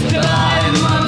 to die